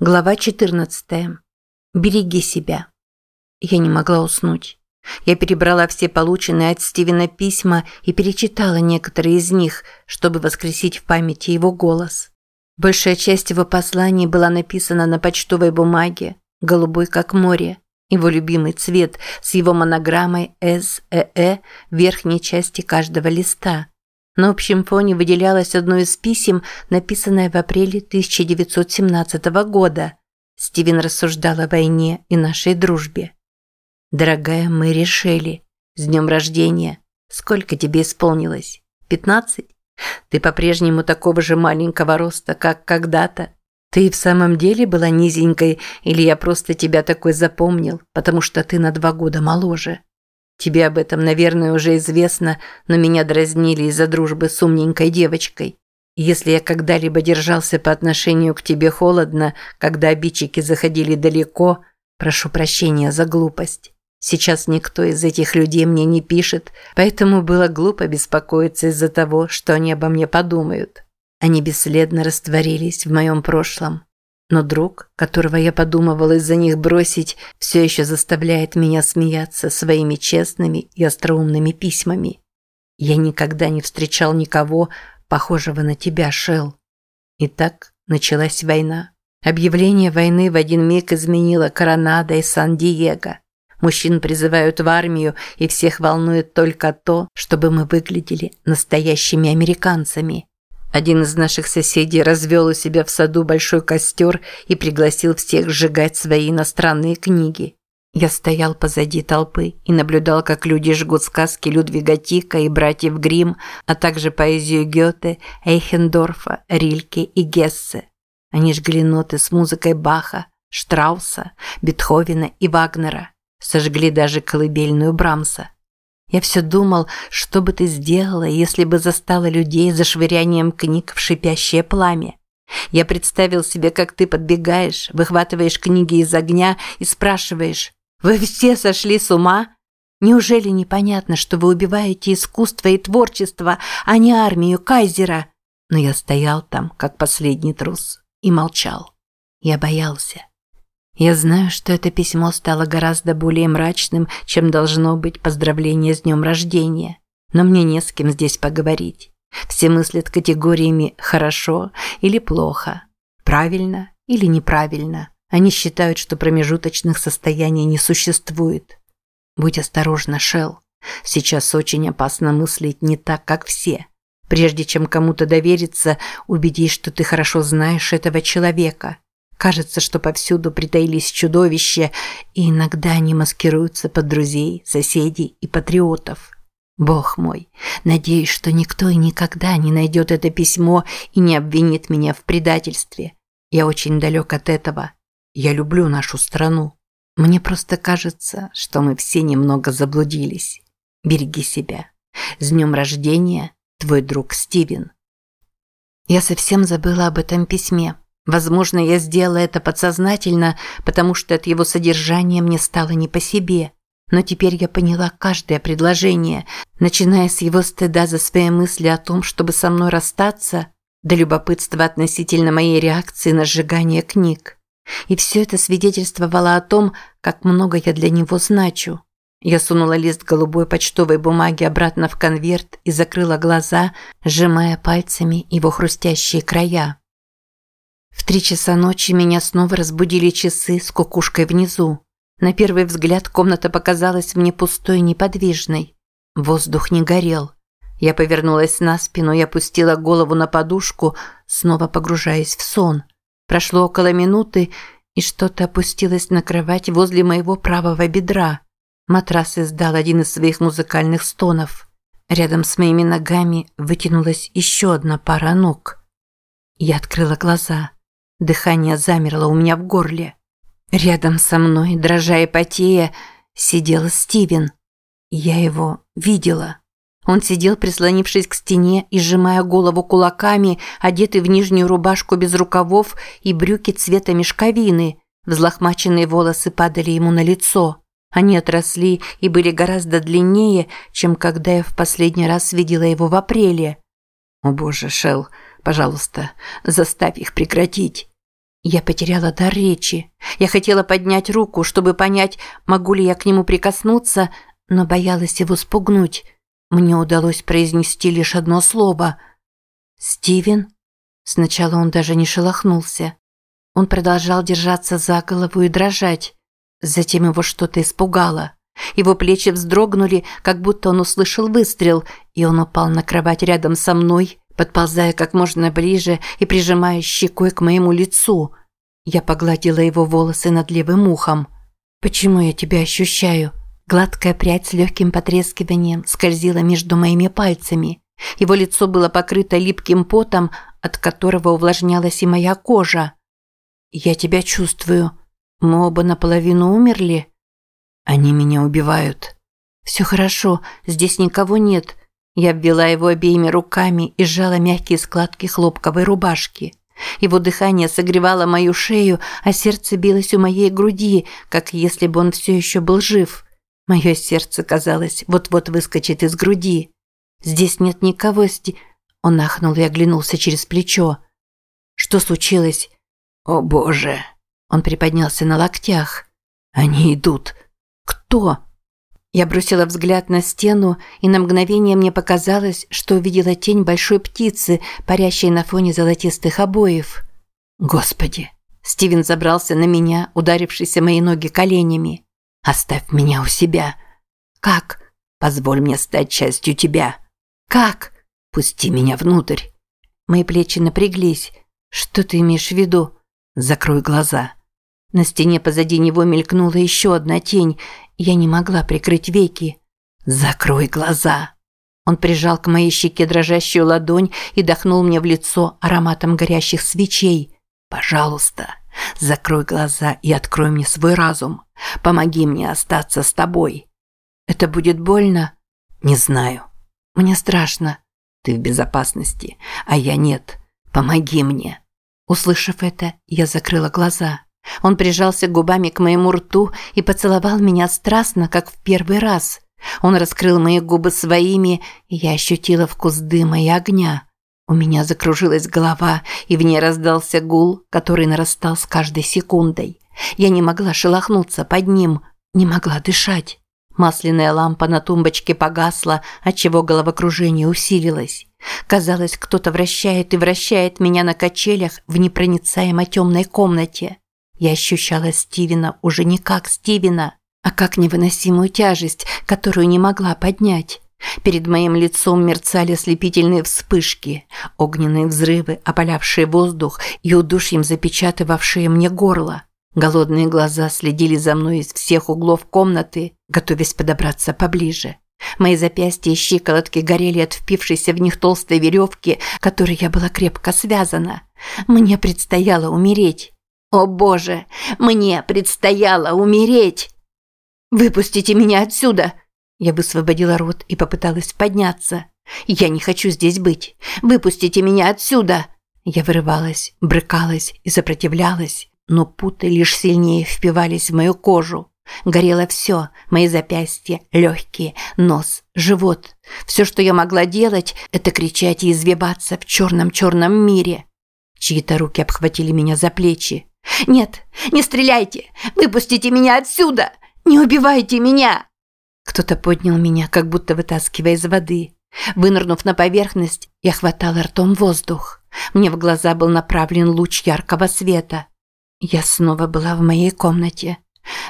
Глава 14. Береги себя. Я не могла уснуть. Я перебрала все полученные от Стивена письма и перечитала некоторые из них, чтобы воскресить в памяти его голос. Большая часть его посланий была написана на почтовой бумаге, голубой как море, его любимый цвет с его монограммой СЭЭ в верхней части каждого листа – на общем фоне выделялось одно из писем, написанное в апреле 1917 года. Стивен рассуждал о войне и нашей дружбе. «Дорогая Мэри Шелли, с днем рождения! Сколько тебе исполнилось? Пятнадцать? Ты по-прежнему такого же маленького роста, как когда-то. Ты в самом деле была низенькой, или я просто тебя такой запомнил, потому что ты на два года моложе?» Тебе об этом, наверное, уже известно, но меня дразнили из-за дружбы с умненькой девочкой. Если я когда-либо держался по отношению к тебе холодно, когда обидчики заходили далеко, прошу прощения за глупость. Сейчас никто из этих людей мне не пишет, поэтому было глупо беспокоиться из-за того, что они обо мне подумают. Они бесследно растворились в моем прошлом. Но друг, которого я подумывал из-за них бросить, все еще заставляет меня смеяться своими честными и остроумными письмами. Я никогда не встречал никого, похожего на тебя, Шел. Так началась война. Объявление войны в один миг изменило Коронадо и Сан-Диего. Мужчин призывают в армию, и всех волнует только то, чтобы мы выглядели настоящими американцами. Один из наших соседей развел у себя в саду большой костер и пригласил всех сжигать свои иностранные книги. Я стоял позади толпы и наблюдал, как люди жгут сказки Людвига Тика и братьев Гримм, а также поэзию Гёте, Эйхендорфа, Рильке и Гессе. Они жгли ноты с музыкой Баха, Штрауса, Бетховена и Вагнера. Сожгли даже колыбельную Брамса. Я все думал, что бы ты сделала, если бы застала людей за швырянием книг в шипящее пламя. Я представил себе, как ты подбегаешь, выхватываешь книги из огня и спрашиваешь, «Вы все сошли с ума? Неужели непонятно, что вы убиваете искусство и творчество, а не армию кайзера?» Но я стоял там, как последний трус, и молчал. Я боялся. Я знаю, что это письмо стало гораздо более мрачным, чем должно быть поздравление с днем рождения. Но мне не с кем здесь поговорить. Все мыслят категориями «хорошо» или «плохо», «правильно» или «неправильно». Они считают, что промежуточных состояний не существует. Будь осторожна, Шел. Сейчас очень опасно мыслить не так, как все. Прежде чем кому-то довериться, убедись, что ты хорошо знаешь этого человека – Кажется, что повсюду притаились чудовища, и иногда они маскируются под друзей, соседей и патриотов. Бог мой, надеюсь, что никто и никогда не найдет это письмо и не обвинит меня в предательстве. Я очень далек от этого. Я люблю нашу страну. Мне просто кажется, что мы все немного заблудились. Береги себя. С днем рождения, твой друг Стивен. Я совсем забыла об этом письме. Возможно, я сделала это подсознательно, потому что от его содержания мне стало не по себе. Но теперь я поняла каждое предложение, начиная с его стыда за свои мысли о том, чтобы со мной расстаться, до любопытства относительно моей реакции на сжигание книг. И все это свидетельствовало о том, как много я для него значу. Я сунула лист голубой почтовой бумаги обратно в конверт и закрыла глаза, сжимая пальцами его хрустящие края. В три часа ночи меня снова разбудили часы с кукушкой внизу. На первый взгляд комната показалась мне пустой и неподвижной. Воздух не горел. Я повернулась на спину и опустила голову на подушку, снова погружаясь в сон. Прошло около минуты, и что-то опустилось на кровать возле моего правого бедра. Матрас издал один из своих музыкальных стонов. Рядом с моими ногами вытянулась еще одна пара ног. Я открыла глаза. Дыхание замерло у меня в горле. Рядом со мной, дрожа и потея, сидел Стивен. Я его видела. Он сидел, прислонившись к стене и сжимая голову кулаками, одетый в нижнюю рубашку без рукавов и брюки цвета мешковины. Взлохмаченные волосы падали ему на лицо. Они отросли и были гораздо длиннее, чем когда я в последний раз видела его в апреле. «О боже, Шелл, Пожалуйста, заставь их прекратить. Я потеряла дар речи. Я хотела поднять руку, чтобы понять, могу ли я к нему прикоснуться, но боялась его спугнуть. Мне удалось произнести лишь одно слово. «Стивен?» Сначала он даже не шелохнулся. Он продолжал держаться за голову и дрожать. Затем его что-то испугало. Его плечи вздрогнули, как будто он услышал выстрел, и он упал на кровать рядом со мной, подползая как можно ближе и прижимая щекой к моему лицу. Я погладила его волосы над левым ухом. «Почему я тебя ощущаю?» Гладкая прядь с легким потрескиванием скользила между моими пальцами. Его лицо было покрыто липким потом, от которого увлажнялась и моя кожа. «Я тебя чувствую. Мы оба наполовину умерли?» «Они меня убивают». «Все хорошо, здесь никого нет. Я обвела его обеими руками и сжала мягкие складки хлопковой рубашки. Его дыхание согревало мою шею, а сердце билось у моей груди, как если бы он все еще был жив. Мое сердце, казалось, вот-вот выскочит из груди. «Здесь нет никого, Сти...» Он ахнул и оглянулся через плечо. «Что случилось?» «О боже!» Он приподнялся на локтях. «Они идут!» «Кто?» Я бросила взгляд на стену, и на мгновение мне показалось, что увидела тень большой птицы, парящей на фоне золотистых обоев. Господи! Стивен забрался на меня, ударившись о мои ноги коленями. «Оставь меня у себя!» «Как?» «Позволь мне стать частью тебя!» «Как?» «Пусти меня внутрь!» Мои плечи напряглись. «Что ты имеешь в виду?» «Закрой глаза!» На стене позади него мелькнула еще одна тень, я не могла прикрыть веки. «Закрой глаза!» Он прижал к моей щеке дрожащую ладонь и дохнул мне в лицо ароматом горящих свечей. «Пожалуйста, закрой глаза и открой мне свой разум. Помоги мне остаться с тобой». «Это будет больно?» «Не знаю. Мне страшно». «Ты в безопасности, а я нет. Помоги мне». Услышав это, я закрыла глаза. Он прижался губами к моему рту и поцеловал меня страстно, как в первый раз. Он раскрыл мои губы своими, и я ощутила вкус дыма и огня. У меня закружилась голова, и в ней раздался гул, который нарастал с каждой секундой. Я не могла шелохнуться под ним, не могла дышать. Масляная лампа на тумбочке погасла, отчего головокружение усилилось. Казалось, кто-то вращает и вращает меня на качелях в непроницаемо темной комнате. Я ощущала Стивена уже не как Стивена, а как невыносимую тяжесть, которую не могла поднять. Перед моим лицом мерцали ослепительные вспышки, огненные взрывы, опалявшие воздух и удушьем запечатывавшие мне горло. Голодные глаза следили за мной из всех углов комнаты, готовясь подобраться поближе. Мои запястья и щиколотки горели от впившейся в них толстой веревки, которой я была крепко связана. Мне предстояло умереть. О боже, мне предстояло умереть! Выпустите меня отсюда! Я высвободила рот и попыталась подняться. Я не хочу здесь быть. Выпустите меня отсюда! Я вырывалась, брыкалась и сопротивлялась, но путы лишь сильнее впивались в мою кожу. Горело все – мои запястья, легкие, нос, живот. Все, что я могла делать, это кричать и извиваться в черном-черном мире. Чьи-то руки обхватили меня за плечи. «Нет, не стреляйте! Выпустите меня отсюда! Не убивайте меня!» Кто-то поднял меня, как будто вытаскивая из воды. Вынырнув на поверхность, я хватала ртом воздух. Мне в глаза был направлен луч яркого света. Я снова была в моей комнате.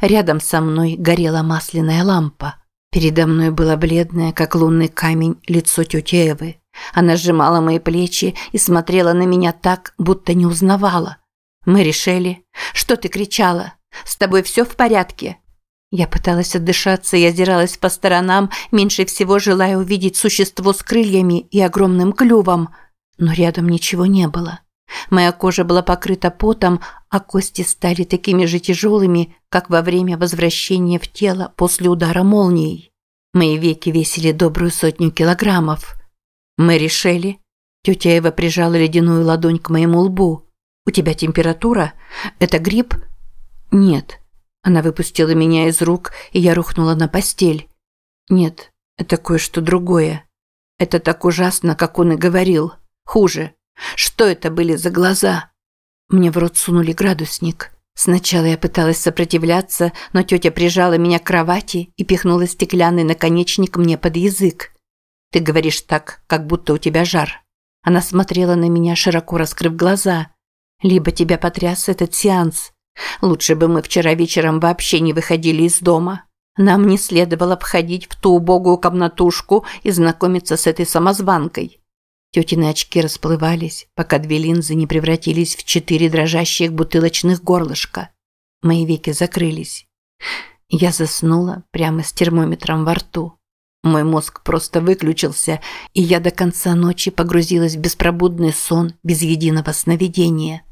Рядом со мной горела масляная лампа. Передо мной было бледное, как лунный камень, лицо тети Эвы. Она сжимала мои плечи и смотрела на меня так, будто не узнавала. Мы решили. Что ты кричала? С тобой все в порядке? Я пыталась отдышаться и озиралась по сторонам, меньше всего желая увидеть существо с крыльями и огромным клювом. Но рядом ничего не было. Моя кожа была покрыта потом, а кости стали такими же тяжелыми, как во время возвращения в тело после удара молнией. Мои веки весили добрую сотню килограммов. Мы решили. Тетя Эва прижала ледяную ладонь к моему лбу. «У тебя температура? Это грипп?» «Нет». Она выпустила меня из рук, и я рухнула на постель. «Нет, это кое-что другое. Это так ужасно, как он и говорил. Хуже. Что это были за глаза?» Мне в рот сунули градусник. Сначала я пыталась сопротивляться, но тетя прижала меня к кровати и пихнула стеклянный наконечник мне под язык. «Ты говоришь так, как будто у тебя жар». Она смотрела на меня, широко раскрыв глаза. «Либо тебя потряс этот сеанс. Лучше бы мы вчера вечером вообще не выходили из дома. Нам не следовало входить в ту убогую комнатушку и знакомиться с этой самозванкой». Тетины очки расплывались, пока две линзы не превратились в четыре дрожащих бутылочных горлышка. Мои веки закрылись. Я заснула прямо с термометром во рту. Мой мозг просто выключился, и я до конца ночи погрузилась в беспробудный сон без единого сновидения.